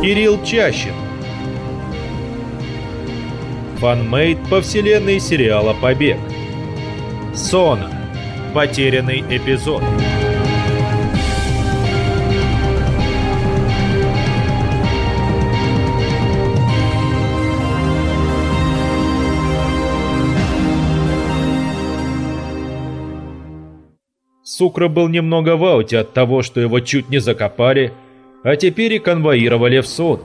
Кирилл Чащин. Фанмейд по вселенной сериала «Побег». Сона. Потерянный эпизод. Сукра был немного в ауте от того, что его чуть не закопали, а теперь и конвоировали в сон.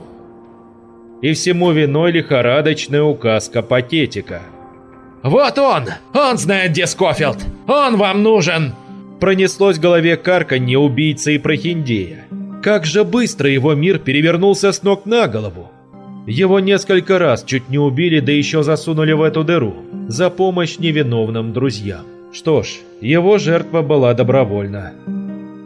И всему виной лихорадочная указка патетика. «Вот он! Он знает, где Скофилд! Он вам нужен!» Пронеслось в голове карканье убийцы и прохиндея. Как же быстро его мир перевернулся с ног на голову. Его несколько раз чуть не убили, да еще засунули в эту дыру за помощь невиновным друзьям. Что ж, его жертва была добровольна.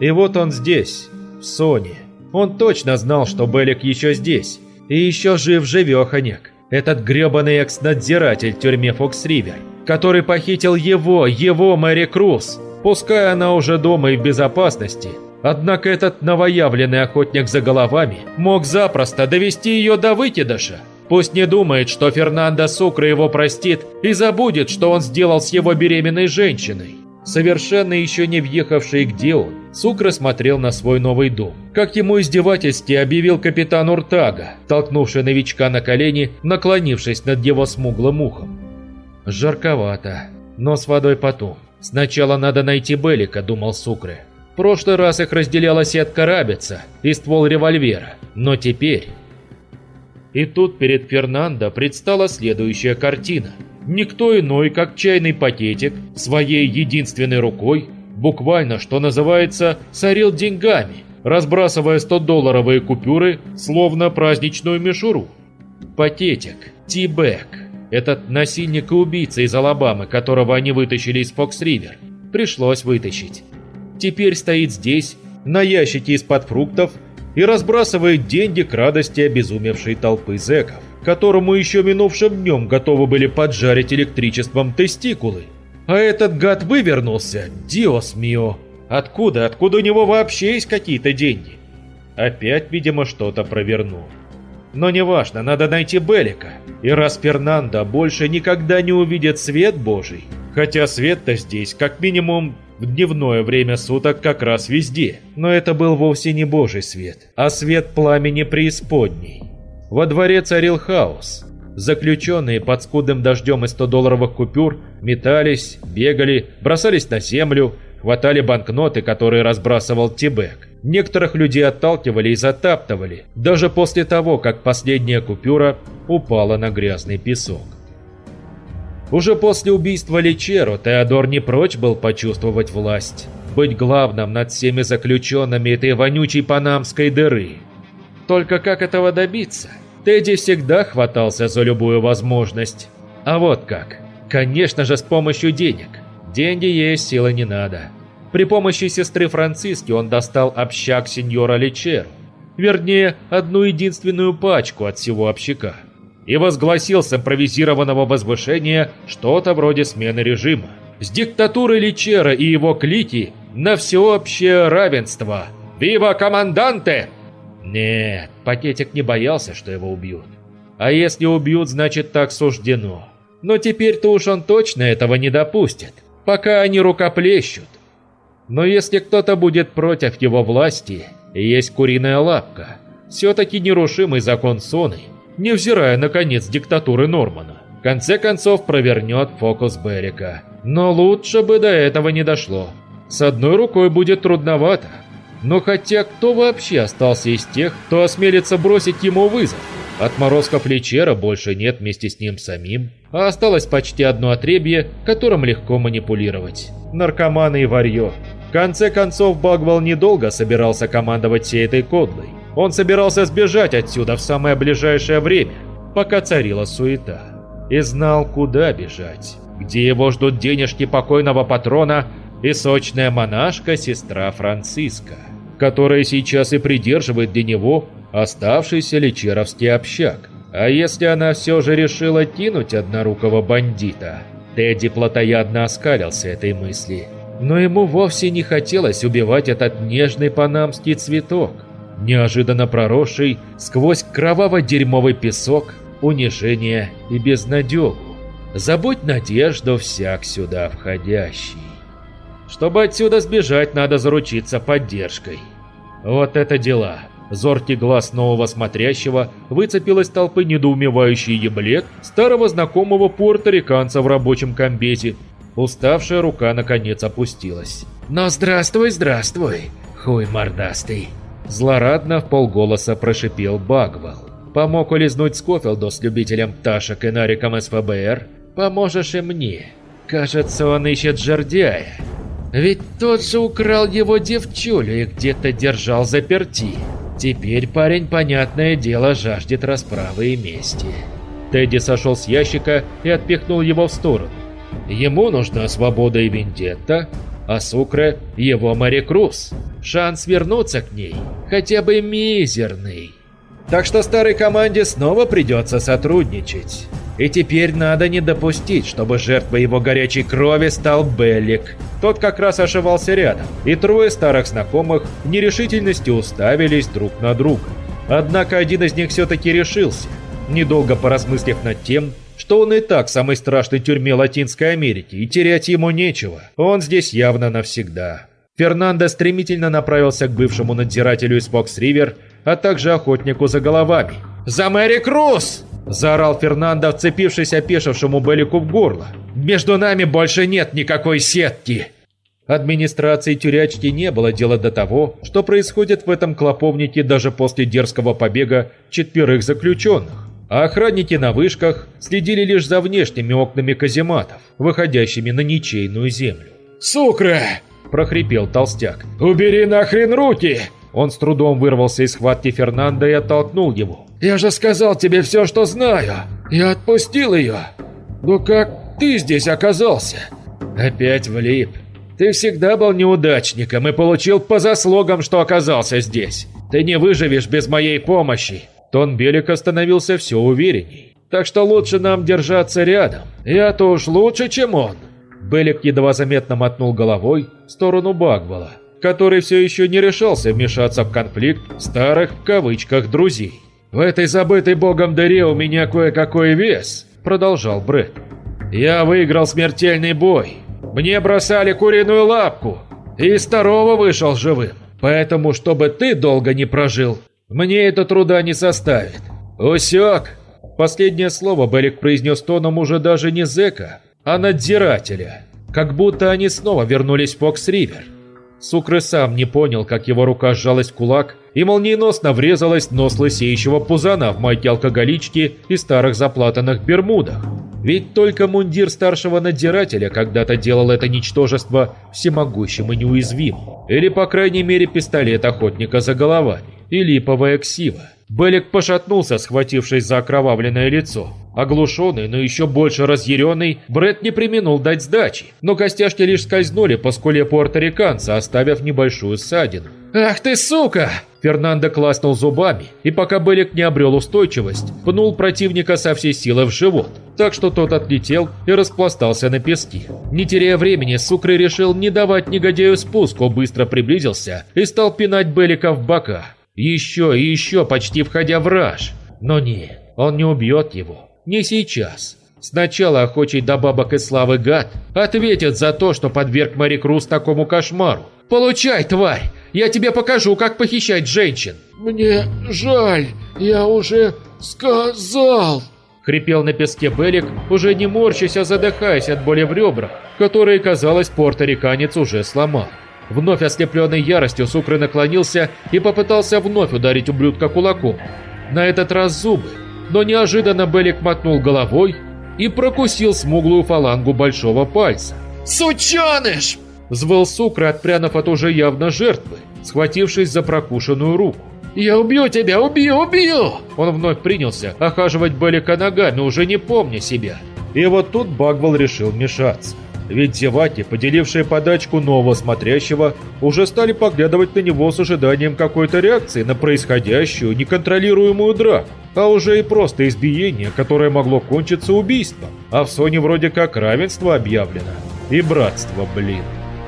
И вот он здесь, в Соне. Он точно знал, что Белик еще здесь. И еще жив-живеханек. Этот гребаный экс-надзиратель тюрьме Фокс-Ривер, который похитил его, его Мэри Круз. Пускай она уже дома и в безопасности. Однако этот новоявленный охотник за головами мог запросто довести ее до выкидыша. Пусть не думает, что Фернандо Сукра его простит и забудет, что он сделал с его беременной женщиной. Совершенно еще не въехавший где он, Сукра смотрел на свой новый дом. Как ему издевательски объявил капитан Уртага, толкнувший новичка на колени, наклонившись над его смуглым ухом. «Жарковато, но с водой потом. Сначала надо найти Белика», — думал Сукре. В прошлый раз их разделяла сетка рабица и ствол револьвера, но теперь и тут перед Фернандо предстала следующая картина. Никто иной, как чайный пакетик, своей единственной рукой, буквально, что называется, сорил деньгами, разбрасывая 100-долларовые купюры, словно праздничную мишуру. Пакетик, Ти-Бэк, этот насильник и убийца из Алабамы, которого они вытащили из Фокс-Ривер, пришлось вытащить. Теперь стоит здесь, на ящике из-под фруктов, и разбрасывает деньги к радости обезумевшей толпы зэков, которому еще минувшим днем готовы были поджарить электричеством тестикулы. А этот гад вывернулся, диос мио. Откуда, откуда у него вообще есть какие-то деньги? Опять, видимо, что-то провернул. Но неважно, надо найти Белика. И раз Фернандо больше никогда не увидит свет Божий, хотя свет-то здесь как минимум в дневное время суток как раз везде. Но это был вовсе не божий свет, а свет пламени преисподней. Во дворе царил хаос. Заключенные под скудным дождем из 100-долларовых купюр метались, бегали, бросались на землю, хватали банкноты, которые разбрасывал Тибек. Некоторых людей отталкивали и затаптывали, даже после того, как последняя купюра упала на грязный песок. Уже после убийства Личеро Теодор не прочь был почувствовать власть, быть главным над всеми заключенными этой вонючей панамской дыры. Только как этого добиться? Тедди всегда хватался за любую возможность. А вот как. Конечно же, с помощью денег. Деньги есть, силы не надо. При помощи сестры Франциски он достал общак сеньора Личеру. Вернее, одну единственную пачку от всего общака и возгласил с импровизированного возвышения что-то вроде смены режима. С диктатуры Личера и его клики на всеобщее равенство. «Вива команданте!» Нет, Пакетик не боялся, что его убьют. А если убьют, значит так суждено. Но теперь-то уж он точно этого не допустит, пока они рукоплещут. Но если кто-то будет против его власти, есть куриная лапка. Все-таки нерушимый закон Соны – невзирая на конец диктатуры Нормана. В конце концов провернет фокус Берика. Но лучше бы до этого не дошло. С одной рукой будет трудновато. Но хотя кто вообще остался из тех, кто осмелится бросить ему вызов? Отморозков Личера больше нет вместе с ним самим, а осталось почти одно отребье, которым легко манипулировать. Наркоманы и варьё. В конце концов, Багвал недолго собирался командовать всей этой кодлой. Он собирался сбежать отсюда в самое ближайшее время, пока царила суета. И знал, куда бежать. Где его ждут денежки покойного патрона и сочная монашка сестра Франциска, которая сейчас и придерживает для него оставшийся лечеровский общак. А если она все же решила кинуть однорукого бандита? Тедди плотоядно оскалился этой мысли. Но ему вовсе не хотелось убивать этот нежный панамский цветок. неожиданно проросший сквозь кроваво-дерьмовый песок, унижение и безнадегу. Забудь надежду всяк сюда входящий. Чтобы отсюда сбежать, надо заручиться поддержкой. Вот это дела. Зоркий глаз нового смотрящего выцепил из толпы недоумевающий еблет старого знакомого пуэрториканца в рабочем комбете. Уставшая рука наконец опустилась. «Ну здравствуй, здравствуй, хуй мордастый!» Злорадно в полголоса прошипел Багвал. «Помог улизнуть Скофилду с любителем пташек и нариком из ФБР? Поможешь и мне. Кажется, он ищет жердяя. Ведь тот же украл его девчулю и где-то держал заперти. Теперь парень, понятное дело, жаждет расправы и мести. Тедди сошел с ящика и отпихнул его в сторону. Ему нужна свобода и вендетта, а Сукре – его Мари Круз. Шанс вернуться к ней хотя бы мизерный. Так что старой команде снова придется сотрудничать. И теперь надо не допустить, чтобы жертвой его горячей крови стал Беллик. Тот как раз ошивался рядом, и трое старых знакомых в нерешительности уставились друг на друга. Однако один из них все-таки решился, недолго поразмыслив над тем, что он и так в самой страшной тюрьме Латинской Америки, и терять ему нечего. Он здесь явно навсегда. Фернандо стремительно направился к бывшему надзирателю из Фокс-Ривер, а также охотнику за головами. «За Мэри Круз!» Заорал Фернандо, вцепившись опешившему Белику в горло. «Между нами больше нет никакой сетки!» Администрации тюрячки не было дела до того, что происходит в этом клоповнике даже после дерзкого побега четверых заключенных. А охранники на вышках следили лишь за внешними окнами казематов, выходящими на ничейную землю. «Сукра!» – прохрипел толстяк. «Убери нахрен руки!» Он с трудом вырвался из схватки Фернанда и оттолкнул его. «Я же сказал тебе все, что знаю. Я отпустил ее. Но как ты здесь оказался?» «Опять влип. Ты всегда был неудачником и получил по заслугам, что оказался здесь. Ты не выживешь без моей помощи». Тон Белика становился все уверенней. «Так что лучше нам держаться рядом. Я-то уж лучше, чем он». Белик едва заметно мотнул головой в сторону Багвала, который все еще не решался вмешаться в конфликт старых в кавычках друзей. «В этой забытой богом дыре у меня кое-какой вес», – продолжал Брэд. «Я выиграл смертельный бой. Мне бросали куриную лапку, и из второго вышел живым. Поэтому, чтобы ты долго не прожил, мне это труда не составит. Усек!» Последнее слово Белик произнес тоном уже даже не зэка, а надзирателя. Как будто они снова вернулись в Фокс-Ривер. Сукры сам не понял, как его рука сжалась в кулак и молниеносно врезалась нос лысеющего пузана в майке алкоголички и старых заплатанных бермудах. Ведь только мундир старшего надзирателя когда-то делал это ничтожество всемогущим и неуязвимым. Или, по крайней мере, пистолет охотника за головами. И липовая ксива. Белик пошатнулся, схватившись за окровавленное лицо. Оглушенный, но еще больше разъяренный, Бред не применул дать сдачи, но костяшки лишь скользнули по скуле пуэрториканца, оставив небольшую ссадину. «Ах ты сука!» Фернандо класнул зубами, и пока Белик не обрел устойчивость, пнул противника со всей силы в живот, так что тот отлетел и распластался на песке. Не теряя времени, Сукры решил не давать негодяю спуску, быстро приблизился и стал пинать Белика в бока. Еще и еще, почти входя в раж. Но нет, он не убьет его. Не сейчас. Сначала охочий до бабок и славы гад ответит за то, что подверг Мэри Круз такому кошмару. «Получай, тварь! Я тебе покажу, как похищать женщин!» «Мне жаль, я уже сказал!» Хрипел на песке Белик, уже не морщась, а задыхаясь от боли в ребрах, которые, казалось, порториканец уже сломал. Вновь ослепленный яростью, Сукры наклонился и попытался вновь ударить ублюдка кулаком. На этот раз зубы, но неожиданно Белик мотнул головой и прокусил смуглую фалангу большого пальца. «Сученыш!» – взвыл Сукра, отпрянув от уже явно жертвы, схватившись за прокушенную руку. «Я убью тебя, убью, убью!» Он вновь принялся охаживать Белика ногами, уже не помня себя. И вот тут Багвал решил вмешаться. Ведь зеваки, поделившие подачку нового смотрящего, уже стали поглядывать на него с ожиданием какой-то реакции на происходящую неконтролируемую драку, а уже и просто избиение, которое могло кончиться убийством. А в Соне вроде как равенство объявлено. И братство, блин.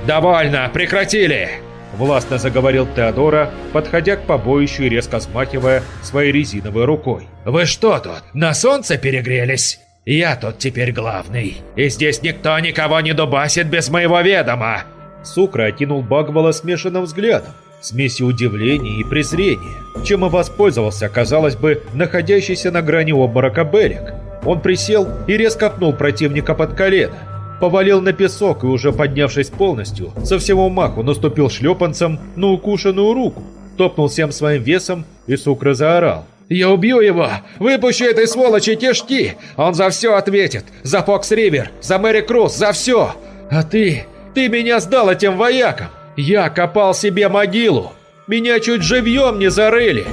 «Довольно! Прекратили!» Властно заговорил Теодора, подходя к побоищу и резко смахивая своей резиновой рукой. «Вы что тут, на солнце перегрелись? Я тут теперь главный, и здесь никто никого не дубасит без моего ведома!» Сукра окинул Багвала смешанным взглядом, смесью удивления и презрения, чем и воспользовался, казалось бы, находящийся на грани обморока Белик. Он присел и резко пнул противника под колено, повалил на песок и, уже поднявшись полностью, со всего маху наступил шлепанцем на укушенную руку, топнул всем своим весом и Сукра заорал. «Я убью его! Выпущу этой сволочи кишки! Он за все ответит! За Фокс Ривер, за Мэри Круз, за все! А ты, ты меня сдал этим воякам! Я копал себе могилу! Меня чуть живьем не зарыли!»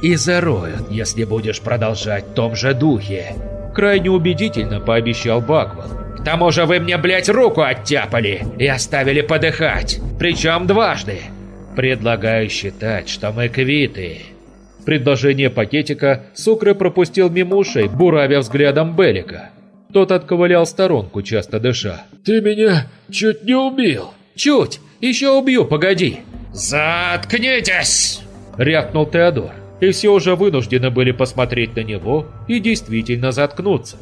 «И зароют, если будешь продолжать в том же духе!» Крайне убедительно пообещал Багвал. К тому же вы мне, блядь, руку оттяпали и оставили подыхать. Причем дважды. Предлагаю считать, что мы квиты. Предложение пакетика Сукры пропустил мимо ушей, буравя взглядом Белика. Тот отковылял сторонку, часто дыша. «Ты меня чуть не убил!» «Чуть! Еще убью, погоди!» «Заткнитесь!» — рявкнул Теодор. И все уже вынуждены были посмотреть на него и действительно заткнуться.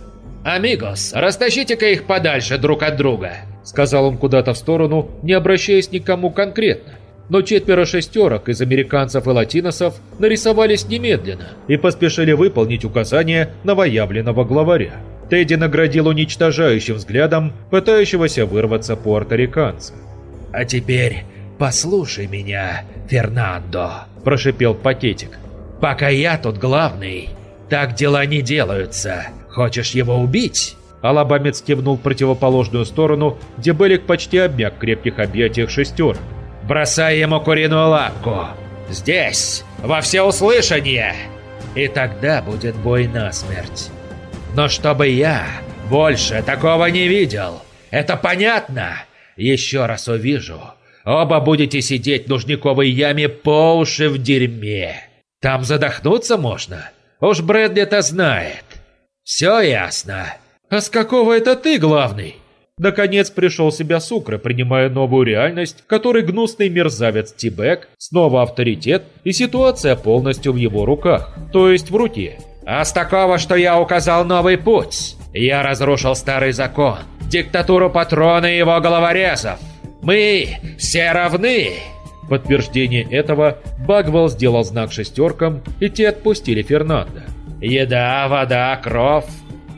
«Амигос, растащите-ка их подальше друг от друга!» Сказал он куда-то в сторону, не обращаясь никому конкретно но четверо шестерок из американцев и латиносов нарисовались немедленно и поспешили выполнить указания новоявленного главаря. Тедди наградил уничтожающим взглядом пытающегося вырваться пуэрториканца. «А теперь послушай меня, Фернандо», – прошипел пакетик. «Пока я тут главный, так дела не делаются. Хочешь его убить?» Алабамец кивнул в противоположную сторону, где Белик почти обмяк в крепких объятиях шестерок. Бросай ему куриную лапку. Здесь, во всеуслышание. И тогда будет бой насмерть. Но чтобы я больше такого не видел. Это понятно? Еще раз увижу. Оба будете сидеть в нужниковой яме по уши в дерьме. Там задохнуться можно. Уж Брэдли-то знает. Все ясно. А с какого это ты главный? Наконец пришел себя Сукра, принимая новую реальность, которой гнусный мерзавец Тибек, снова авторитет и ситуация полностью в его руках, то есть в руке. А с такого, что я указал новый путь. Я разрушил старый закон, диктатуру патрона и его головорезов. Мы все равны. подтверждение этого Багвелл сделал знак шестеркам, и те отпустили Фернандо. Еда, вода, кровь.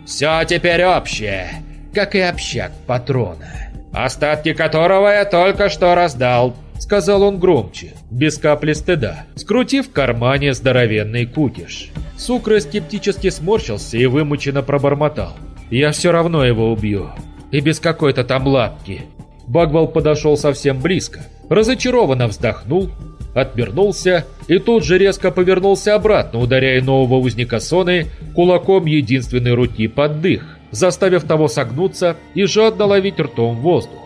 Все теперь общее как и общак патрона, остатки которого я только что раздал, сказал он громче, без капли стыда, скрутив в кармане здоровенный кукиш. Сукра скептически сморщился и вымученно пробормотал. «Я все равно его убью. И без какой-то там лапки». Багвал подошел совсем близко, разочарованно вздохнул, отвернулся и тут же резко повернулся обратно, ударяя нового узника Соны кулаком единственной руки под дых заставив того согнуться и жадно ловить ртом воздух.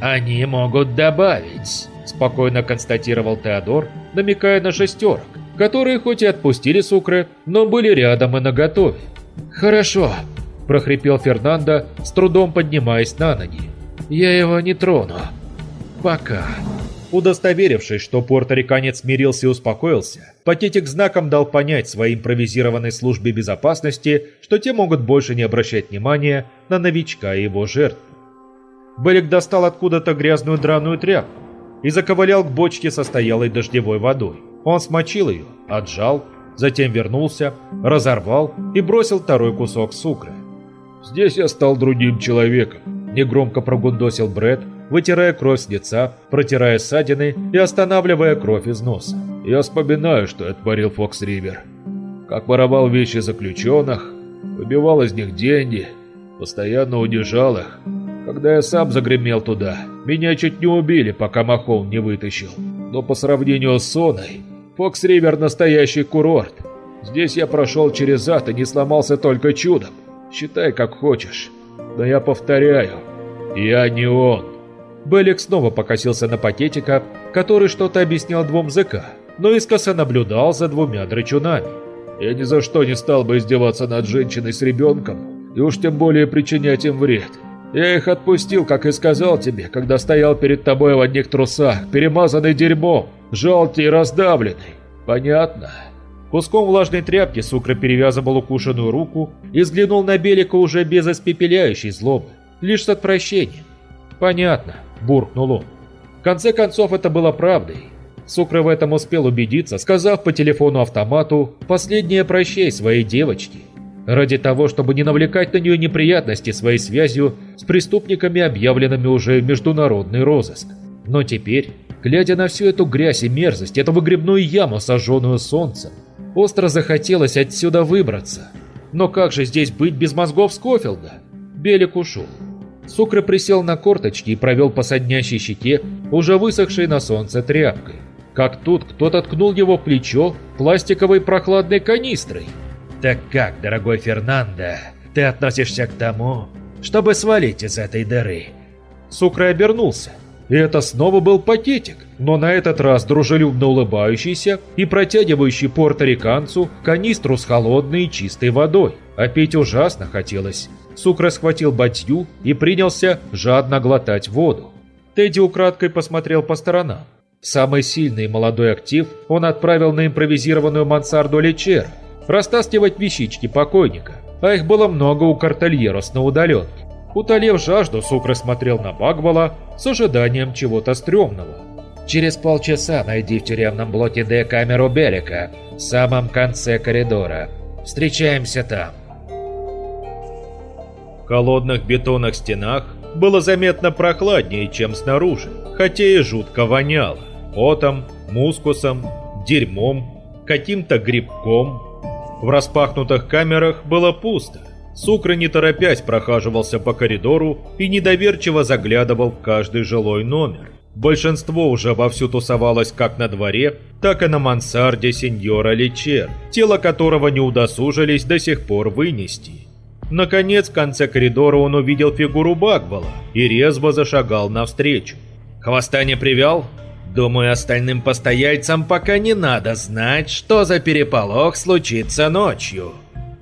«Они могут добавить», – спокойно констатировал Теодор, намекая на шестерок, которые хоть и отпустили Сукры, но были рядом и наготове. «Хорошо», – прохрипел Фернандо, с трудом поднимаясь на ноги. «Я его не трону. Пока». Удостоверившись, что порториканец смирился и успокоился, Патетик знаком дал понять своей импровизированной службе безопасности, что те могут больше не обращать внимания на новичка и его жертву. Белик достал откуда-то грязную драную тряпку и заковылял к бочке со стоялой дождевой водой. Он смочил ее, отжал, затем вернулся, разорвал и бросил второй кусок сукры. «Здесь я стал другим человеком», – негромко прогундосил Бред, вытирая кровь с лица, протирая ссадины и останавливая кровь из носа. Я вспоминаю, что я творил Фокс Ривер. Как воровал вещи заключенных, выбивал из них деньги, постоянно удержал их. Когда я сам загремел туда, меня чуть не убили, пока Махон не вытащил. Но по сравнению с Соной, Фокс Ривер настоящий курорт. Здесь я прошел через ад и не сломался только чудом. Считай как хочешь. Но я повторяю, я не он. Белик снова покосился на пакетика, который что-то объяснял двум ЗК, но искоса наблюдал за двумя драчунами. «Я ни за что не стал бы издеваться над женщиной с ребенком, и уж тем более причинять им вред. Я их отпустил, как и сказал тебе, когда стоял перед тобой в одних трусах, перемазанный дерьмом, желтый и раздавленный. Понятно?» Куском влажной тряпки Сукра перевязывал укушенную руку и взглянул на Белика уже без испепеляющей злобы, лишь с отвращением. «Понятно», – буркнул он. В конце концов, это было правдой. Сукра в этом успел убедиться, сказав по телефону автомату «последнее прощай своей девочке», ради того, чтобы не навлекать на нее неприятности своей связью с преступниками, объявленными уже в международный розыск. Но теперь, глядя на всю эту грязь и мерзость, эту выгребную яму, сожженную солнцем, остро захотелось отсюда выбраться. Но как же здесь быть без мозгов Скофилда? Белик ушел. Сукра присел на корточки и провел по соднящей щеке, уже высохшей на солнце тряпкой. Как тут кто-то ткнул его плечо пластиковой прохладной канистрой. «Так как, дорогой Фернандо, ты относишься к тому, чтобы свалить из этой дыры?» Сукра обернулся. И это снова был пакетик, но на этот раз дружелюбно улыбающийся и протягивающий порториканцу канистру с холодной и чистой водой. А пить ужасно хотелось. Сукра схватил батью и принялся жадно глотать воду. Тедди украдкой посмотрел по сторонам. Самый сильный молодой актив он отправил на импровизированную мансарду Лечера, растаскивать вещички покойника, а их было много у картельерос на удаленке. Утолев жажду, Сукра смотрел на Багвала с ожиданием чего-то стрёмного. «Через полчаса найди в тюремном блоке Д камеру Берека, в самом конце коридора. Встречаемся там». В холодных бетонных стенах было заметно прохладнее, чем снаружи, хотя и жутко воняло. Потом, мускусом, дерьмом, каким-то грибком. В распахнутых камерах было пусто. Сукра не торопясь прохаживался по коридору и недоверчиво заглядывал в каждый жилой номер. Большинство уже вовсю тусовалось как на дворе, так и на мансарде сеньора Личер, тело которого не удосужились до сих пор вынести. Наконец, в конце коридора он увидел фигуру Багвала и резво зашагал навстречу. «Хвоста не привел?» «Думаю, остальным постояльцам пока не надо знать, что за переполох случится ночью.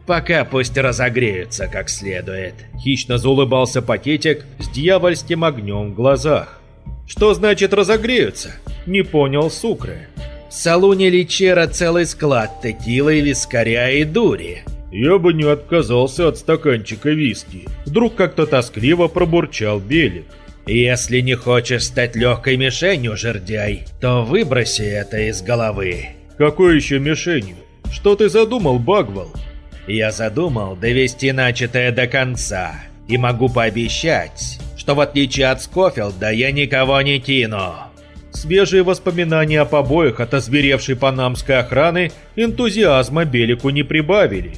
Пока пусть разогреются как следует». Хищно заулыбался пакетик с дьявольским огнем в глазах. «Что значит разогреются?» Не понял Сукры. «В салуне Личера целый склад текилы, вискаря и дури». «Я бы не отказался от стаканчика виски». Вдруг как-то тоскливо пробурчал Белик. «Если не хочешь стать легкой мишенью, жердяй, то выброси это из головы». «Какой еще мишенью? Что ты задумал, Багвал?» «Я задумал довести начатое до конца, и могу пообещать, что в отличие от Скофилда я никого не кину». Свежие воспоминания о побоях от озверевшей панамской охраны энтузиазма Белику не прибавили.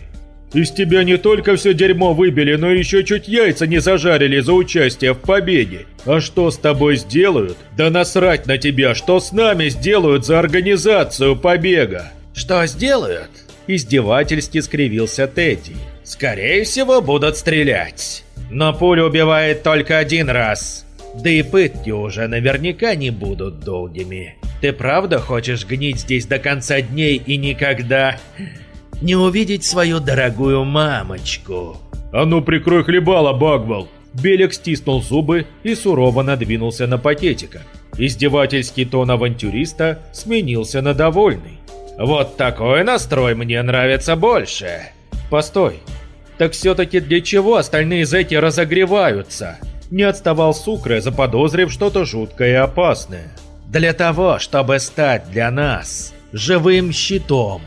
Из тебя не только все дерьмо выбили, но еще чуть яйца не зажарили за участие в побеге. А что с тобой сделают? Да насрать на тебя, что с нами сделают за организацию побега? Что сделают? Издевательски скривился Тедди. Скорее всего, будут стрелять. Но пуля убивает только один раз. Да и пытки уже наверняка не будут долгими. Ты правда хочешь гнить здесь до конца дней и никогда не увидеть свою дорогую мамочку. «А ну прикрой хлебало, Багвал!» Белик стиснул зубы и сурово надвинулся на пакетика. Издевательский тон авантюриста сменился на довольный. «Вот такой настрой мне нравится больше!» «Постой! Так все-таки для чего остальные зэки разогреваются?» Не отставал Сукре, заподозрив что-то жуткое и опасное. «Для того, чтобы стать для нас живым щитом!»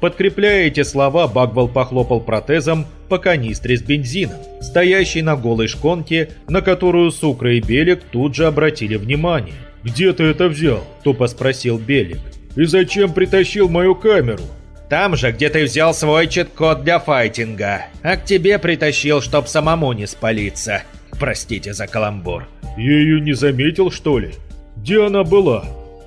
Подкрепляя эти слова, Багвал похлопал протезом по канистре с бензином, стоящей на голой шконке, на которую Сукра и Белик тут же обратили внимание. «Где ты это взял?» – тупо спросил Белик. «И зачем притащил мою камеру?» «Там же, где ты взял свой чит-код для файтинга, а к тебе притащил, чтоб самому не спалиться. Простите за каламбур». «Я ее не заметил, что ли? Где она была?»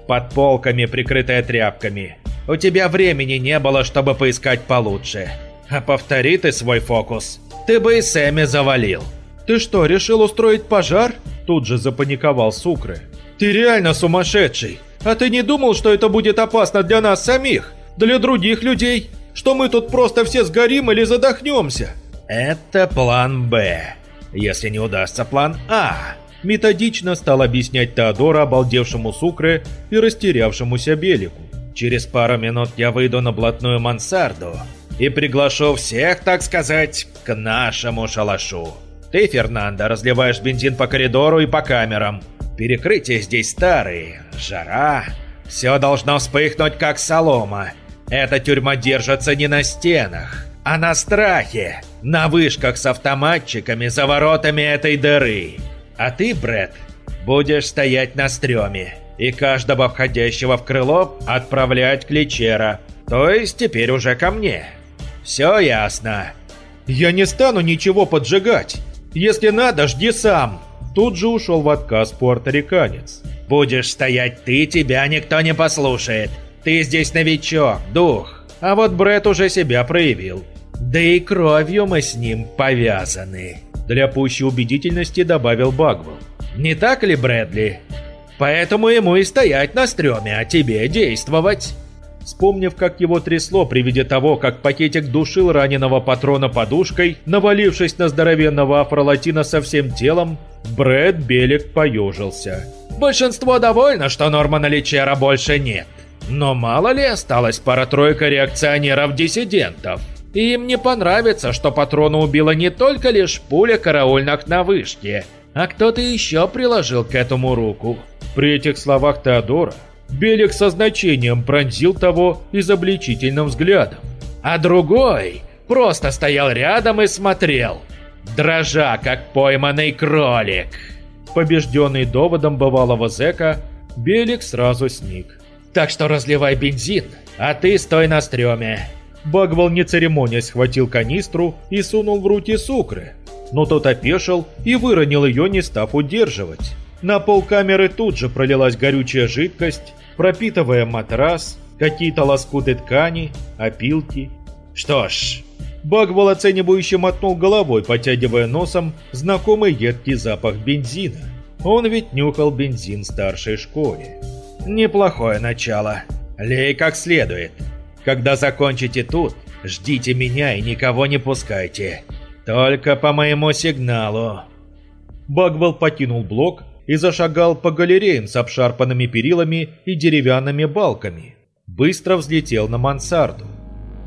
«Под полками, прикрытая тряпками. У тебя времени не было, чтобы поискать получше. А повтори ты свой фокус. Ты бы и Сэмми завалил. Ты что, решил устроить пожар? Тут же запаниковал Сукры. Ты реально сумасшедший. А ты не думал, что это будет опасно для нас самих? Для других людей? Что мы тут просто все сгорим или задохнемся? Это план «Б». если не удастся план А. Методично стал объяснять Теодора обалдевшему Сукре и растерявшемуся Белику. Через пару минут я выйду на блатную мансарду и приглашу всех, так сказать, к нашему шалашу. Ты, Фернандо, разливаешь бензин по коридору и по камерам. Перекрытия здесь старые, жара. Все должно вспыхнуть, как солома. Эта тюрьма держится не на стенах, а на страхе, на вышках с автоматчиками за воротами этой дыры. А ты, Брэд, будешь стоять на стреме и каждого входящего в крыло отправлять к Личера, то есть теперь уже ко мне. Все ясно. Я не стану ничего поджигать. Если надо, жди сам. Тут же ушел в отказ пуэрториканец. Будешь стоять ты, тебя никто не послушает. Ты здесь новичок, дух. А вот Бред уже себя проявил. Да и кровью мы с ним повязаны. Для пущей убедительности добавил Багвелл. Не так ли, Брэдли? Поэтому ему и стоять на стреме, а тебе действовать. Вспомнив, как его трясло при виде того, как пакетик душил раненого патрона подушкой, навалившись на здоровенного афролатина со всем телом, Брэд Белик поежился. Большинство довольно, что Нормана Личера больше нет. Но мало ли осталось пара-тройка реакционеров-диссидентов. Им не понравится, что патрона убила не только лишь пуля караульных на вышке, а кто-то еще приложил к этому руку. При этих словах Теодора Белик со значением пронзил того изобличительным взглядом. А другой просто стоял рядом и смотрел, дрожа, как пойманный кролик. Побежденный доводом бывалого зэка, Белик сразу сник. «Так что разливай бензин, а ты стой на стреме». Багвал не церемонясь схватил канистру и сунул в руки Сукры, но тот опешил и выронил ее, не став удерживать. На пол камеры тут же пролилась горючая жидкость, пропитывая матрас, какие-то лоскуты ткани, опилки. Что ж, Багвал оценивающе мотнул головой, потягивая носом знакомый едкий запах бензина. Он ведь нюхал бензин старшей школе. Неплохое начало. Лей как следует. Когда закончите тут, ждите меня и никого не пускайте. Только по моему сигналу. Багвал покинул блок и зашагал по галереям с обшарпанными перилами и деревянными балками. Быстро взлетел на мансарду.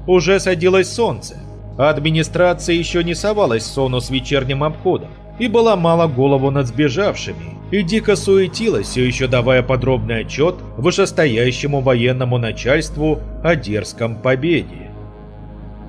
Уже садилось солнце, администрация еще не совалась сону с вечерним обходом и была мало голову над сбежавшими, и дико суетилась, все еще давая подробный отчет вышестоящему военному начальству о дерзком победе.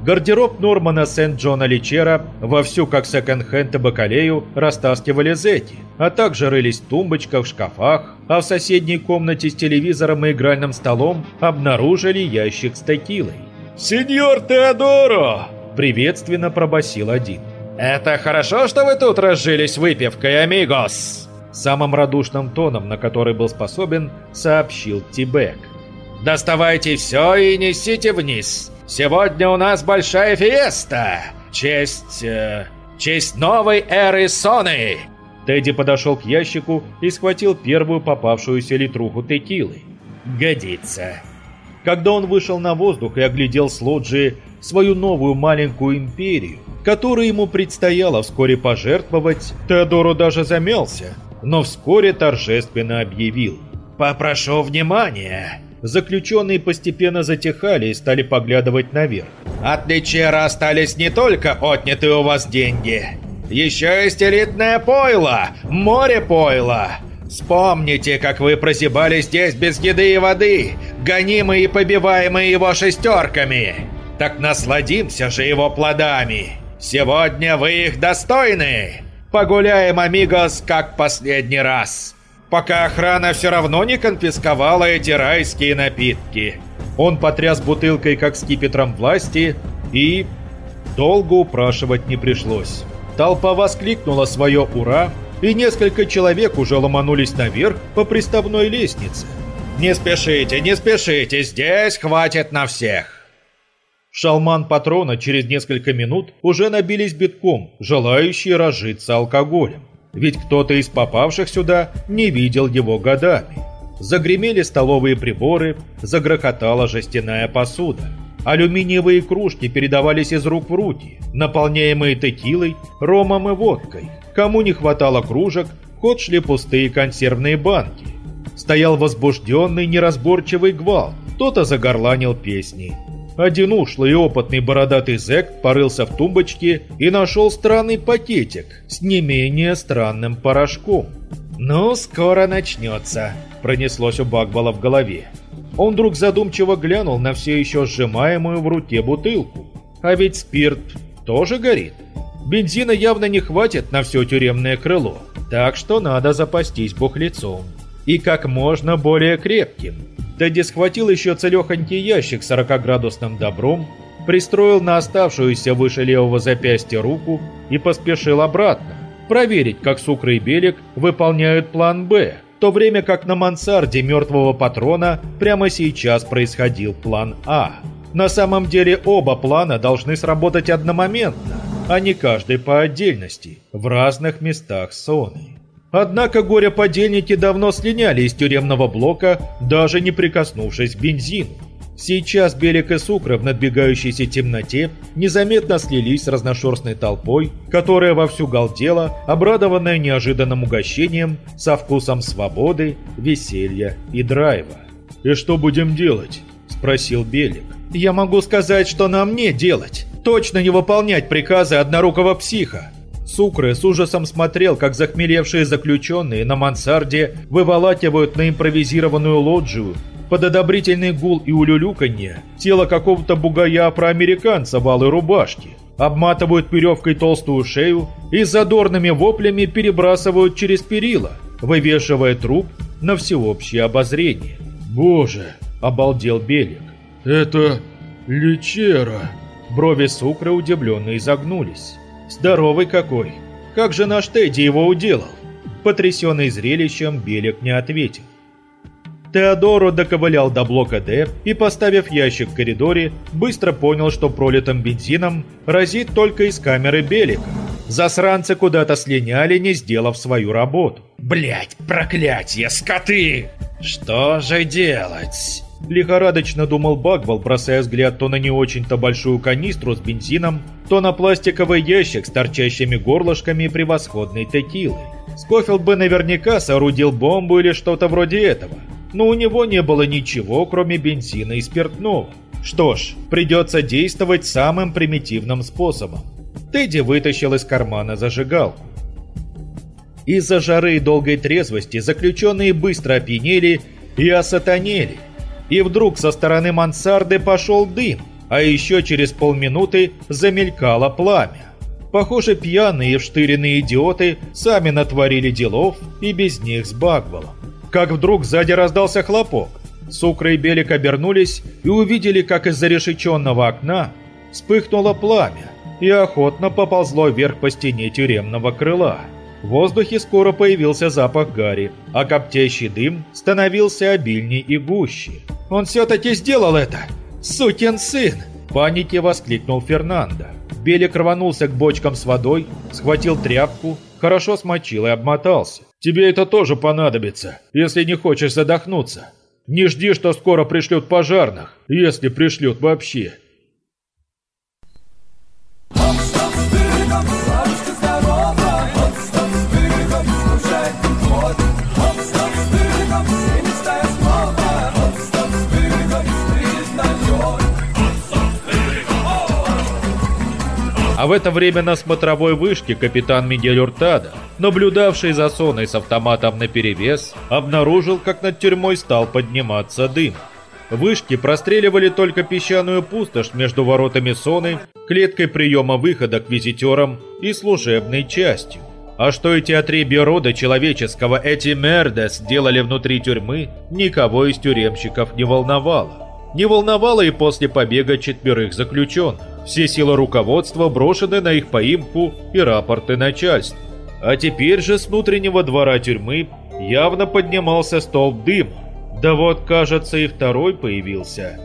Гардероб Нормана Сент-Джона Личера вовсю, как секонд-хенд и бакалею, растаскивали зети, а также рылись в тумбочках, в шкафах, а в соседней комнате с телевизором и игральным столом обнаружили ящик с текилой. «Сеньор Теодоро!» – приветственно пробасил один. «Это хорошо, что вы тут разжились выпивкой, амигос!» Самым радушным тоном, на который был способен, сообщил Тибек. «Доставайте все и несите вниз. Сегодня у нас большая фиеста. Честь... Э, честь новой эры Соны!» Тедди подошел к ящику и схватил первую попавшуюся литруху текилы. «Годится». Когда он вышел на воздух и оглядел с лоджии свою новую маленькую империю, которую ему предстояло вскоре пожертвовать, Теодору даже замялся, но вскоре торжественно объявил. «Попрошу внимания!» Заключенные постепенно затихали и стали поглядывать наверх. «От Личера остались не только отнятые у вас деньги, еще есть элитное пойло, море пойла. Вспомните, как вы прозябали здесь без еды и воды, гонимые и побиваемые его шестерками. Так насладимся же его плодами. Сегодня вы их достойны. Погуляем, амигос, как последний раз. Пока охрана все равно не конфисковала эти райские напитки. Он потряс бутылкой, как скипетром власти, и... Долго упрашивать не пришлось. Толпа воскликнула свое «Ура!», и несколько человек уже ломанулись наверх по приставной лестнице. «Не спешите, не спешите, здесь хватит на всех!» шалман патрона через несколько минут уже набились битком, желающие разжиться алкоголем. Ведь кто-то из попавших сюда не видел его годами. Загремели столовые приборы, загрохотала жестяная посуда. Алюминиевые кружки передавались из рук в руки, наполняемые текилой, ромом и водкой. Кому не хватало кружек, в ход шли пустые консервные банки. Стоял возбужденный, неразборчивый гвалт. Кто-то загорланил песни. Один ушлый и опытный бородатый зэк порылся в тумбочке и нашел странный пакетик с не менее странным порошком. «Ну, скоро начнется», – пронеслось у Багбала в голове. Он вдруг задумчиво глянул на все еще сжимаемую в руке бутылку. А ведь спирт тоже горит. Бензина явно не хватит на все тюремное крыло, так что надо запастись бухлецом. И как можно более крепким. Тедди схватил еще целехонький ящик с 40-градусным добром, пристроил на оставшуюся выше левого запястья руку и поспешил обратно, проверить, как Сукра и Белик выполняют план «Б», в то время как на мансарде мертвого патрона прямо сейчас происходил план «А». На самом деле оба плана должны сработать одномоментно, а не каждый по отдельности, в разных местах Соны. Однако горе-подельники давно слиняли из тюремного блока, даже не прикоснувшись к бензину. Сейчас Белик и Сукра в надбегающейся темноте незаметно слились с разношерстной толпой, которая вовсю галдела, обрадованная неожиданным угощением со вкусом свободы, веселья и драйва. «И что будем делать?» – спросил Белик. «Я могу сказать, что нам не делать. Точно не выполнять приказы однорукого психа. Сукры с ужасом смотрел, как захмелевшие заключенные на мансарде выволакивают на импровизированную лоджию под одобрительный гул и улюлюканье тело какого-то бугая-проамериканца в алой рубашке, обматывают веревкой толстую шею и задорными воплями перебрасывают через перила, вывешивая труп на всеобщее обозрение. «Боже!» – обалдел Белик. «Это лечера!» Брови Сукры удивленно изогнулись. Здоровый какой! Как же наш Тедди его уделал? Потрясенный зрелищем, Белик не ответил. Теодоро доковылял до блока «Д» и, поставив ящик в коридоре, быстро понял, что пролитым бензином разит только из камеры Белика. Засранцы куда-то слиняли, не сделав свою работу. Блять, проклятие, скоты! Что же делать? Лихорадочно думал Багвал, бросая взгляд то на не очень-то большую канистру с бензином, то на пластиковый ящик с торчащими горлышками превосходной текилы. Скофилд бы наверняка соорудил бомбу или что-то вроде этого, но у него не было ничего, кроме бензина и спиртного. Что ж, придется действовать самым примитивным способом. Тедди вытащил из кармана зажигалку. Из-за жары и долгой трезвости заключенные быстро опьянели и осатанели – и вдруг со стороны мансарды пошел дым, а еще через полминуты замелькало пламя. Похоже, пьяные и вштыренные идиоты сами натворили делов и без них с Багвалом. Как вдруг сзади раздался хлопок. Сукра и Белик обернулись и увидели, как из зарешеченного окна вспыхнуло пламя и охотно поползло вверх по стене тюремного крыла. В воздухе скоро появился запах гари, а коптящий дым становился обильней и гуще. «Он все-таки сделал это! Сукин сын!» В панике воскликнул Фернандо. Белик рванулся к бочкам с водой, схватил тряпку, хорошо смочил и обмотался. «Тебе это тоже понадобится, если не хочешь задохнуться. Не жди, что скоро пришлют пожарных, если пришлют вообще». А в это время на смотровой вышке капитан Мигель Уртада, наблюдавший за Соной с автоматом наперевес, обнаружил, как над тюрьмой стал подниматься дым. Вышки простреливали только песчаную пустошь между воротами Соны, клеткой приема-выхода к визитерам и служебной частью. А что эти отребья рода человеческого, эти мердес, делали внутри тюрьмы, никого из тюремщиков не волновало. Не волновало и после побега четверых заключенных. Все силы руководства брошены на их поимку и рапорты начальству. А теперь же с внутреннего двора тюрьмы явно поднимался столб дыма. Да вот, кажется, и второй появился.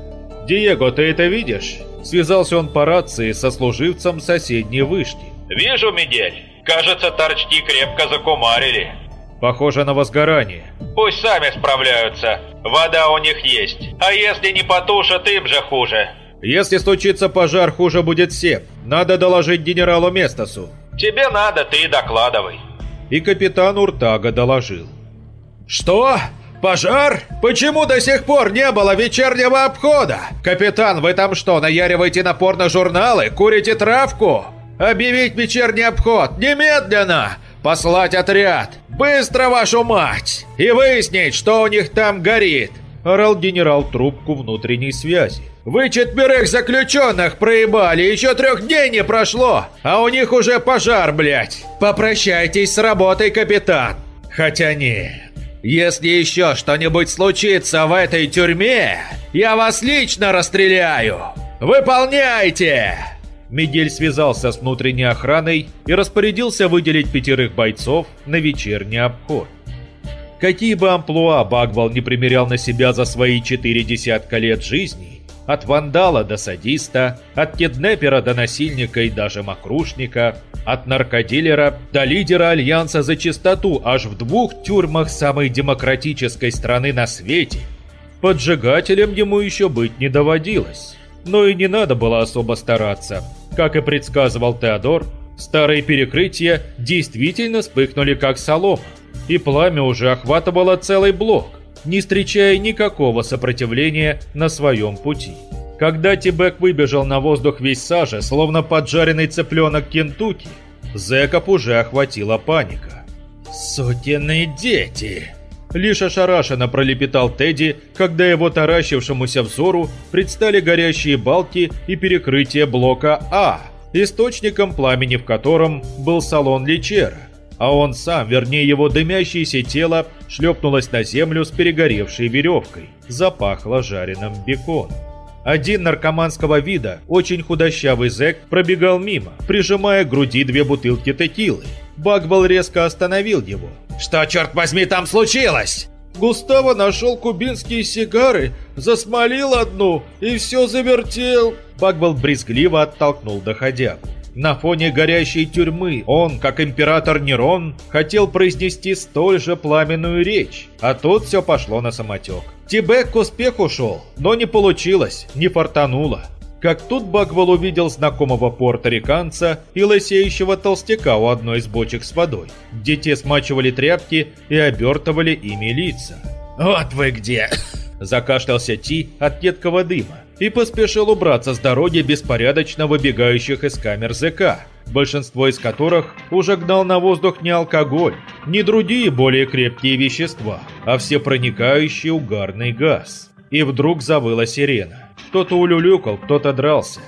«Диего, ты это видишь?» Связался он по рации со служивцем соседней вышки. «Вижу, Мигель. Кажется, торчки крепко закумарили». «Похоже на возгорание». «Пусть сами справляются. Вода у них есть. А если не потушат, им же хуже». Если случится пожар, хуже будет всем. Надо доложить генералу Местосу. Тебе надо, ты докладывай. И капитан Уртага доложил. Что? Пожар? Почему до сих пор не было вечернего обхода? Капитан, вы там что, наяриваете на порно-журналы? Курите травку? Объявить вечерний обход немедленно! Послать отряд! Быстро, вашу мать! И выяснить, что у них там горит! Орал генерал трубку внутренней связи. Вы четверых заключенных проебали, еще трех дней не прошло, а у них уже пожар, блядь. Попрощайтесь с работой, капитан. Хотя нет, если еще что-нибудь случится в этой тюрьме, я вас лично расстреляю. Выполняйте! Мигель связался с внутренней охраной и распорядился выделить пятерых бойцов на вечерний обход. Какие бы амплуа Багвал не примерял на себя за свои четыре десятка лет жизни, от вандала до садиста, от киднепера до насильника и даже мокрушника, от наркодилера до лидера Альянса за чистоту аж в двух тюрьмах самой демократической страны на свете, поджигателем ему еще быть не доводилось. Но и не надо было особо стараться. Как и предсказывал Теодор, старые перекрытия действительно вспыхнули как солома, и пламя уже охватывало целый блок, не встречая никакого сопротивления на своем пути. Когда Тибек выбежал на воздух весь саже, словно поджаренный цыпленок Кентукки, зэков уже охватила паника. «Сутины дети!» Лишь ошарашенно пролепетал Тедди, когда его таращившемуся взору предстали горящие балки и перекрытие блока А, источником пламени в котором был салон Личера, а он сам, вернее его дымящееся тело, шлепнулось на землю с перегоревшей веревкой, запахло жареным беконом. Один наркоманского вида, очень худощавый зэк, пробегал мимо, прижимая к груди две бутылки текилы. Багбал резко остановил его. «Что, черт возьми, там случилось?» Густаво нашел кубинские сигары, засмолил одну и все завертел. Багбал брезгливо оттолкнул доходягу. На фоне горящей тюрьмы он, как император Нерон, хотел произнести столь же пламенную речь, а тут все пошло на самотек. Тибек к успеху шел, но не получилось, не фартануло. Как тут Багвал увидел знакомого порториканца и лысеющего толстяка у одной из бочек с водой, где те смачивали тряпки и обертывали ими лица. «Вот вы где!» Закашлялся Ти от едкого дыма и поспешил убраться с дороги беспорядочно выбегающих из камер ЗК, большинство из которых уже гнал на воздух не алкоголь, не другие более крепкие вещества, а все проникающий угарный газ. И вдруг завыла сирена. Кто-то улюлюкал, кто-то дрался.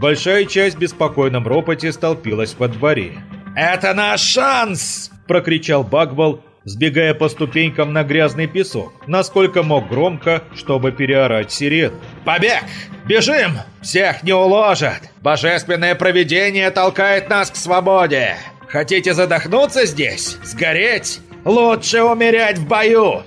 Большая часть в беспокойном ропоте столпилась во дворе. «Это наш шанс!» – прокричал Багвал, сбегая по ступенькам на грязный песок, насколько мог громко, чтобы переорать сирену. «Побег! Бежим! Всех не уложат! Божественное провидение толкает нас к свободе! Хотите задохнуться здесь? Сгореть? Лучше умереть в бою!»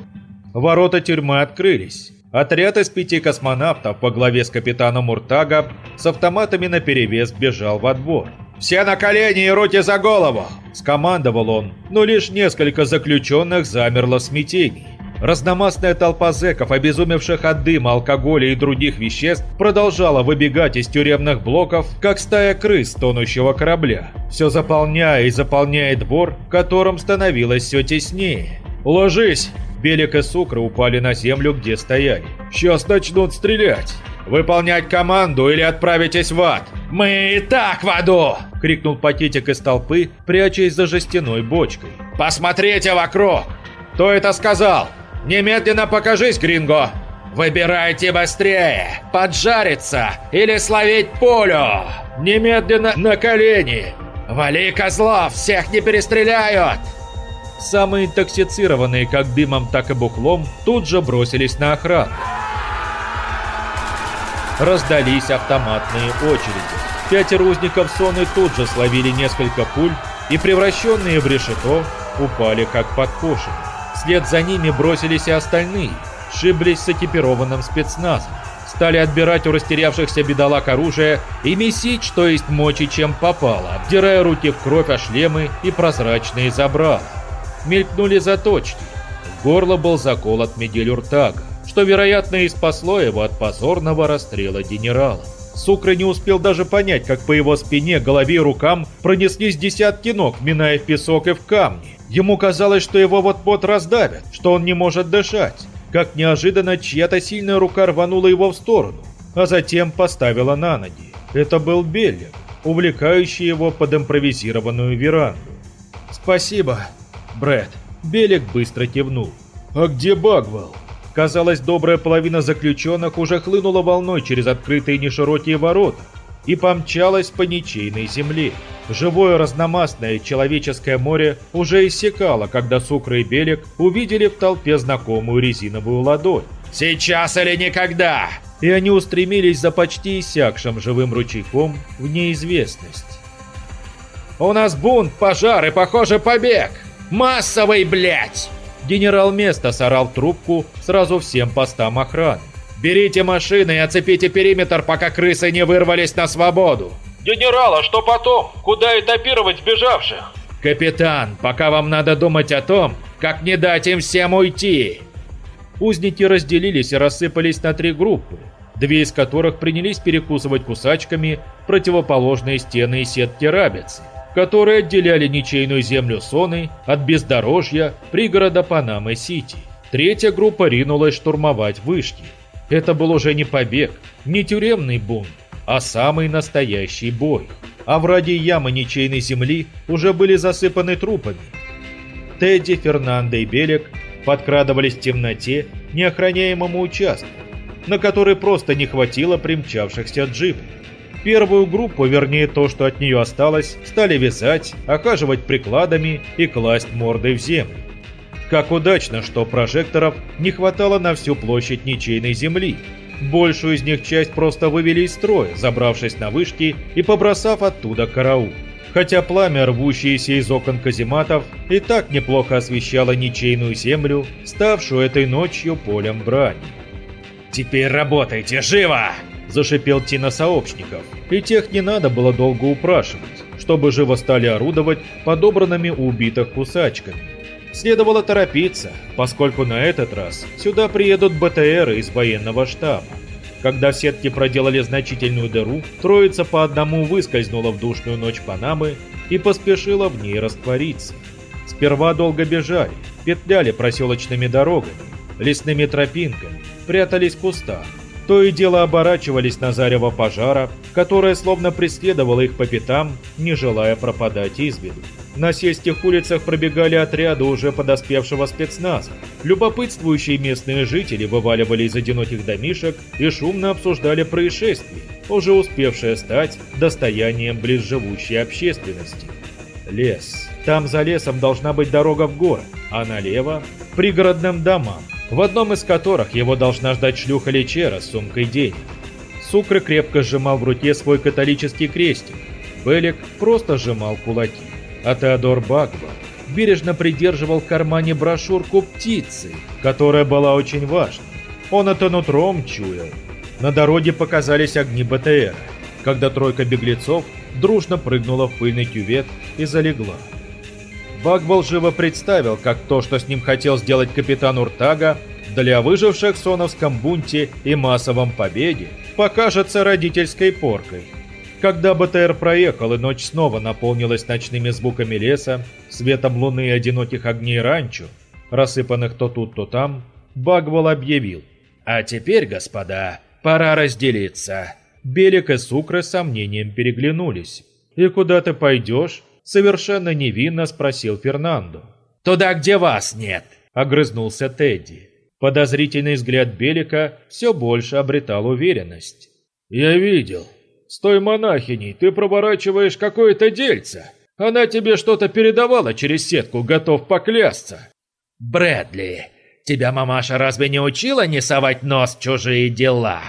Ворота тюрьмы открылись. Отряд из пяти космонавтов во главе с капитаном Муртага с автоматами наперевес бежал во двор. «Все на колени и руки за голову!» – скомандовал он, но лишь несколько заключенных замерло в смятении. Разномастная толпа зэков, обезумевших от дыма, алкоголя и других веществ, продолжала выбегать из тюремных блоков, как стая крыс тонущего корабля, все заполняя и заполняя двор, в котором становилось все теснее. «Ложись!» Белик и Сукра упали на землю, где стояли. «Сейчас начнут стрелять!» «Выполнять команду или отправитесь в ад!» «Мы и так в аду!» — крикнул пакетик из толпы, прячась за жестяной бочкой. «Посмотрите вокруг! Кто это сказал? Немедленно покажись, Гринго!» «Выбирайте быстрее! Поджариться или словить пулю! Немедленно на колени! Вали, козлов, всех не перестреляют!» Самые интоксицированные как дымом, так и бухлом тут же бросились на охрану. Раздались автоматные очереди. Пятеро узников Соны тут же словили несколько пуль и, превращенные в решето, упали как подкошенные. Вслед за ними бросились и остальные, шиблись с экипированным спецназом. Стали отбирать у растерявшихся бедолаг оружие и месить, что есть мочи, чем попало, обдирая руки в кровь о шлемы и прозрачные забрала. Мелькнули заточки. В горло был заколот Мигель Уртага, что, вероятно, и спасло его от позорного расстрела генерала. Сукра не успел даже понять, как по его спине, голове и рукам пронеслись десятки ног, миная в песок и в камни. Ему казалось, что его вот-вот раздавят, что он не может дышать. Как неожиданно чья-то сильная рука рванула его в сторону, а затем поставила на ноги. Это был Беллер, увлекающий его под импровизированную веранду. «Спасибо, Брэд». Белик быстро кивнул. «А где Багвал?» Казалось, добрая половина заключенных уже хлынула волной через открытые неширокие ворота и помчалась по ничейной земле. Живое разномастное человеческое море уже иссякало, когда Сукра и Белик увидели в толпе знакомую резиновую ладонь. «Сейчас или никогда!» И они устремились за почти иссякшим живым ручейком в неизвестность. «У нас бунт, пожар и, похоже, побег! Массовый, блядь!» Генерал Места сорал трубку сразу всем постам охраны. «Берите машины и оцепите периметр, пока крысы не вырвались на свободу!» «Генерал, а что потом? Куда этапировать сбежавших?» «Капитан, пока вам надо думать о том, как не дать им всем уйти!» Узники разделились и рассыпались на три группы, две из которых принялись перекусывать кусачками противоположные стены и сетки рабицы которые отделяли ничейную землю Соны от бездорожья пригорода Панамы-Сити. Третья группа ринулась штурмовать вышки. Это был уже не побег, не тюремный бунт, а самый настоящий бой. А враги ямы ничейной земли уже были засыпаны трупами. Тедди, Фернандо и Белек подкрадывались в темноте неохраняемому участку, на который просто не хватило примчавшихся джипов. Первую группу, вернее то, что от нее осталось, стали вязать, окаживать прикладами и класть мордой в землю. Как удачно, что прожекторов не хватало на всю площадь ничейной земли. Большую из них часть просто вывели из строя, забравшись на вышки и побросав оттуда караул. Хотя пламя, рвущееся из окон казематов, и так неплохо освещало ничейную землю, ставшую этой ночью полем брани. «Теперь работайте, живо!» Зашипел Тина сообщников, и тех не надо было долго упрашивать, чтобы живо стали орудовать подобранными у убитых кусачками. Следовало торопиться, поскольку на этот раз сюда приедут БТРы из военного штаба. Когда в сетке проделали значительную дыру, троица по одному выскользнула в душную ночь Панамы и поспешила в ней раствориться. Сперва долго бежали, петляли проселочными дорогами, лесными тропинками, прятались в кустах, то и дело оборачивались на зарево пожара, которое словно преследовало их по пятам, не желая пропадать из виду. На сельских улицах пробегали отряды уже подоспевшего спецназа. Любопытствующие местные жители вываливали из одиноких домишек и шумно обсуждали происшествие, уже успевшее стать достоянием близживущей общественности. Лес. Там за лесом должна быть дорога в город, а налево – пригородным домам в одном из которых его должна ждать шлюха Лечера с сумкой денег. Сукра крепко сжимал в руке свой католический крестик, Белик просто сжимал кулаки, а Теодор Багва бережно придерживал в кармане брошюрку «Птицы», которая была очень важна. Он это нутром чуял. На дороге показались огни БТР, когда тройка беглецов дружно прыгнула в пыльный кювет и залегла. Багвал живо представил, как то, что с ним хотел сделать капитан Уртага, для выживших в Соновском бунте и массовом побеге, покажется родительской поркой. Когда БТР проехал и ночь снова наполнилась ночными звуками леса, светом луны и одиноких огней ранчо, рассыпанных то тут, то там, Багвал объявил. «А теперь, господа, пора разделиться». Белик и Сукры с сомнением переглянулись. «И куда ты пойдешь?» Совершенно невинно спросил Фернандо. «Туда, где вас нет!» – огрызнулся Тедди. Подозрительный взгляд Белика все больше обретал уверенность. «Я видел. С той монахиней ты проворачиваешь какое-то дельце. Она тебе что-то передавала через сетку, готов поклясться». «Брэдли, тебя мамаша разве не учила не совать нос в чужие дела?»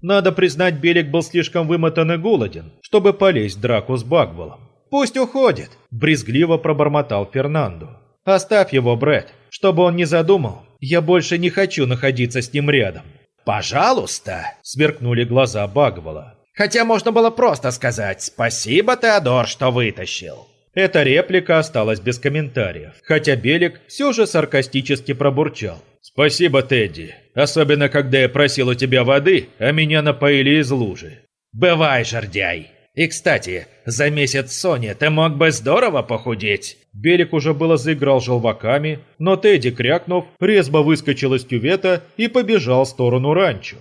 Надо признать, Белик был слишком вымотан и голоден, чтобы полезть в драку с Багвалом. «Пусть уходит», – брезгливо пробормотал Фернандо. «Оставь его, Брэд, чтобы он не задумал. Я больше не хочу находиться с ним рядом». «Пожалуйста», – сверкнули глаза Багвала. «Хотя можно было просто сказать «Спасибо, Теодор, что вытащил». Эта реплика осталась без комментариев, хотя Белик все же саркастически пробурчал. «Спасибо, Тедди, особенно когда я просил у тебя воды, а меня напоили из лужи». Бывай, жердяй. И, кстати, за месяц Сони ты мог бы здорово похудеть. Белик уже было заиграл желваками, но Тедди, крякнув, резво выскочил из кювета и побежал в сторону ранчо.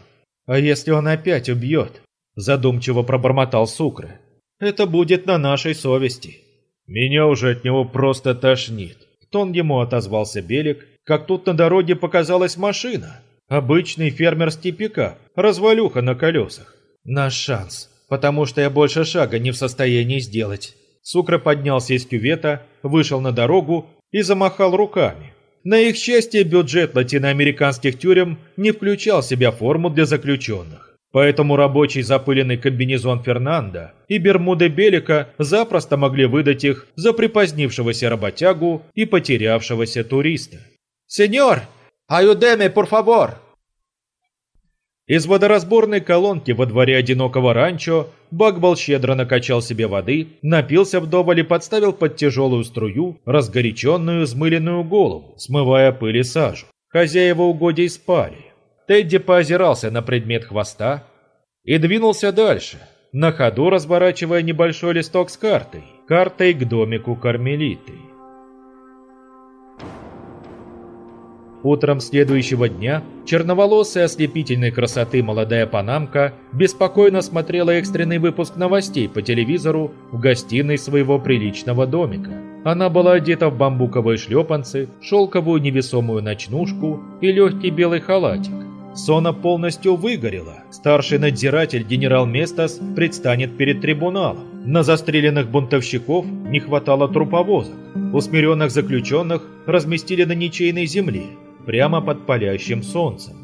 «А если он опять убьет?» – задумчиво пробормотал Сукры. «Это будет на нашей совести». «Меня уже от него просто тошнит», – тон ему отозвался Белик, как тут на дороге показалась машина. Обычный фермерский пикап, развалюха на колесах. «Наш шанс», потому что я больше шага не в состоянии сделать. Сукра поднялся из кювета, вышел на дорогу и замахал руками. На их счастье, бюджет латиноамериканских тюрем не включал в себя форму для заключенных. Поэтому рабочий запыленный комбинезон Фернанда и бермуды Белика запросто могли выдать их за припозднившегося работягу и потерявшегося туриста. «Сеньор! Аюдеме, por favor!» Из водоразборной колонки во дворе одинокого ранчо Багбал щедро накачал себе воды, напился вдоволь и подставил под тяжелую струю разгоряченную взмыленную голову, смывая пыль и сажу. Хозяева угодий спали. Тедди поозирался на предмет хвоста и двинулся дальше, на ходу разворачивая небольшой листок с картой, картой к домику кармелиты. Утром следующего дня черноволосая ослепительной красоты молодая панамка беспокойно смотрела экстренный выпуск новостей по телевизору в гостиной своего приличного домика. Она была одета в бамбуковые шлепанцы, шелковую невесомую ночнушку и легкий белый халатик. Сона полностью выгорела. Старший надзиратель генерал Местас предстанет перед трибуналом. На застреленных бунтовщиков не хватало труповозок. Усмиренных заключенных разместили на ничейной земле прямо под палящим солнцем.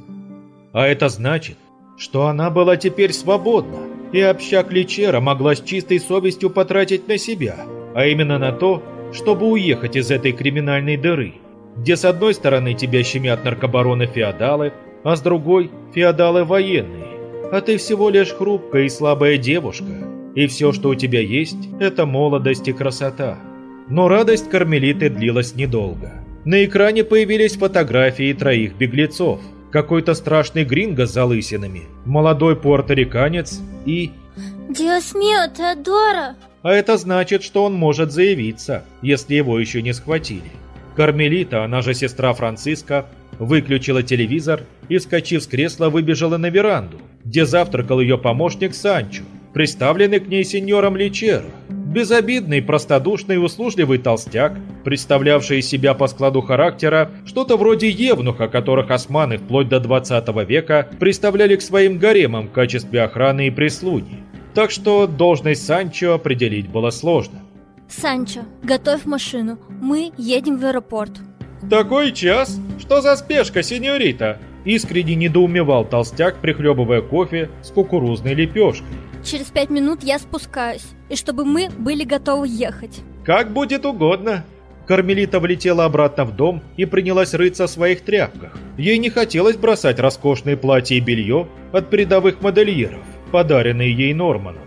А это значит, что она была теперь свободна, и общак Личера могла с чистой совестью потратить на себя, а именно на то, чтобы уехать из этой криминальной дыры, где с одной стороны тебя щемят наркобароны-феодалы, а с другой – феодалы военные, а ты всего лишь хрупкая и слабая девушка, и все, что у тебя есть – это молодость и красота. Но радость кармелиты длилась недолго. На экране появились фотографии троих беглецов. Какой-то страшный гринго с залысинами, молодой пуэрториканец и... «Диос мио, Теодора!» А это значит, что он может заявиться, если его еще не схватили. Кармелита, она же сестра Франциска, выключила телевизор и, вскочив с кресла, выбежала на веранду, где завтракал ее помощник Санчо, представленный к ней сеньором Личеро. Безобидный, простодушный и услужливый толстяк, представлявший из себя по складу характера что-то вроде евнуха, которых османы вплоть до 20 века представляли к своим гаремам в качестве охраны и прислуги. Так что должность Санчо определить было сложно. Санчо, готовь машину, мы едем в аэропорт. «Такой час? Что за спешка, сеньорита?» Искренне недоумевал толстяк, прихлебывая кофе с кукурузной лепешкой. Через пять минут я спускаюсь, и чтобы мы были готовы ехать. Как будет угодно. Кармелита влетела обратно в дом и принялась рыться в своих тряпках. Ей не хотелось бросать роскошные платья и белье от передовых модельеров, подаренные ей Норманом.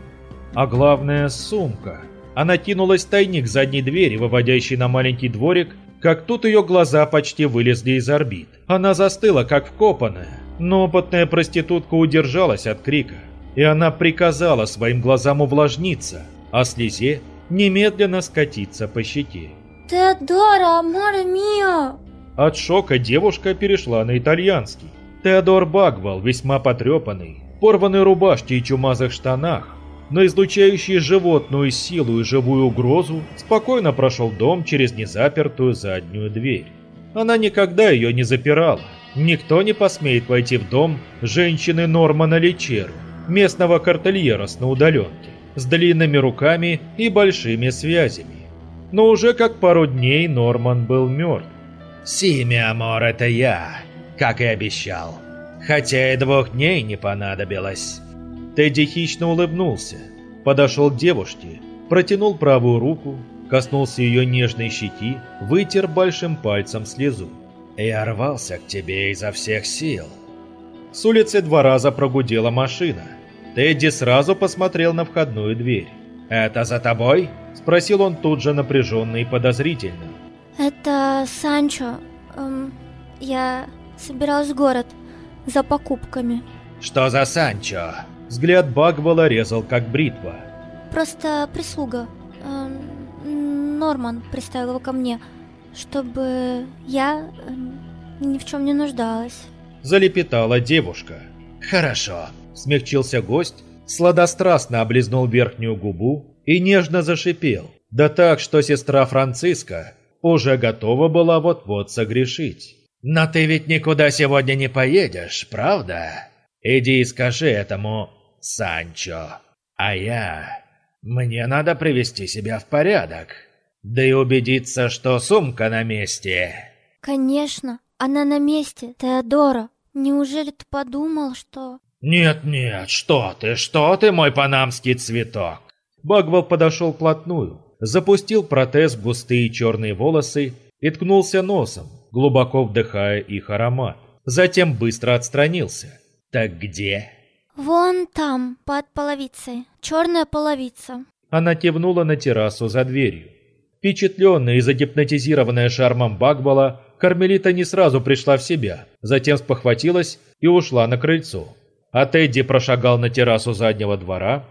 А главное – сумка. Она кинулась в тайник задней двери, выводящей на маленький дворик, как тут ее глаза почти вылезли из орбит. Она застыла, как вкопанная, но опытная проститутка удержалась от крика и она приказала своим глазам увлажниться, а слезе немедленно скатиться по щеке. «Теодора, море мио!» От шока девушка перешла на итальянский. Теодор Багвал, весьма потрепанный, порванной рубашке и чумазых штанах, но излучающий животную силу и живую угрозу, спокойно прошел дом через незапертую заднюю дверь. Она никогда ее не запирала. Никто не посмеет войти в дом женщины Нормана Личеру местного картельера на удаленке, с длинными руками и большими связями. Но уже как пару дней Норман был мертв. «Сими, Амор, это я, как и обещал. Хотя и двух дней не понадобилось». Тедди хищно улыбнулся, подошел к девушке, протянул правую руку, коснулся ее нежной щеки, вытер большим пальцем слезу. «Я рвался к тебе изо всех сил». С улицы два раза прогудела машина. Тедди сразу посмотрел на входную дверь. «Это за тобой?» – спросил он тут же напряженно и подозрительно. «Это Санчо. Эм, я собиралась в город за покупками». «Что за Санчо?» Взгляд Багвала резал, как бритва. Просто прислуга. Э, Норман приставил его ко мне, чтобы я э, ни в чем не нуждалась. Залепетала девушка. Хорошо. Смягчился гость, сладострастно облизнул верхнюю губу и нежно зашипел. Да так, что сестра Франциска уже готова была вот-вот согрешить. «Но ты ведь никуда сегодня не поедешь, правда? Иди и скажи этому Санчо. А я... Мне надо привести себя в порядок. Да и убедиться, что сумка на месте». «Конечно, она на месте, Теодора. Неужели ты подумал, что...» «Нет-нет, что ты, что ты, мой панамский цветок!» Багвал подошел вплотную, запустил протез в густые черные волосы и ткнулся носом, глубоко вдыхая их аромат. Затем быстро отстранился. «Так где?» «Вон там, под половицей. Черная половица». Она кивнула на террасу за дверью. Впечатленная и загипнотизированная шармом Багбала, Кармелита не сразу пришла в себя, затем спохватилась и ушла на крыльцо. А Тедди прошагал на террасу заднего двора,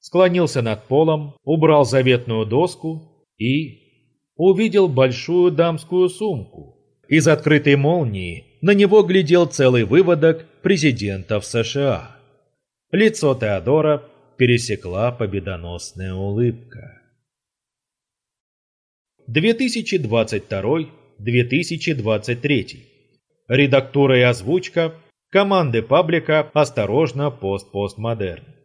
склонился над полом, убрал заветную доску и... увидел большую дамскую сумку. Из открытой молнии на него глядел целый выводок президентов США. Лицо Теодора пересекла победоносная улыбка. 2022-2023. Редактура и озвучка команды паблика «Осторожно, пост-постмодерн».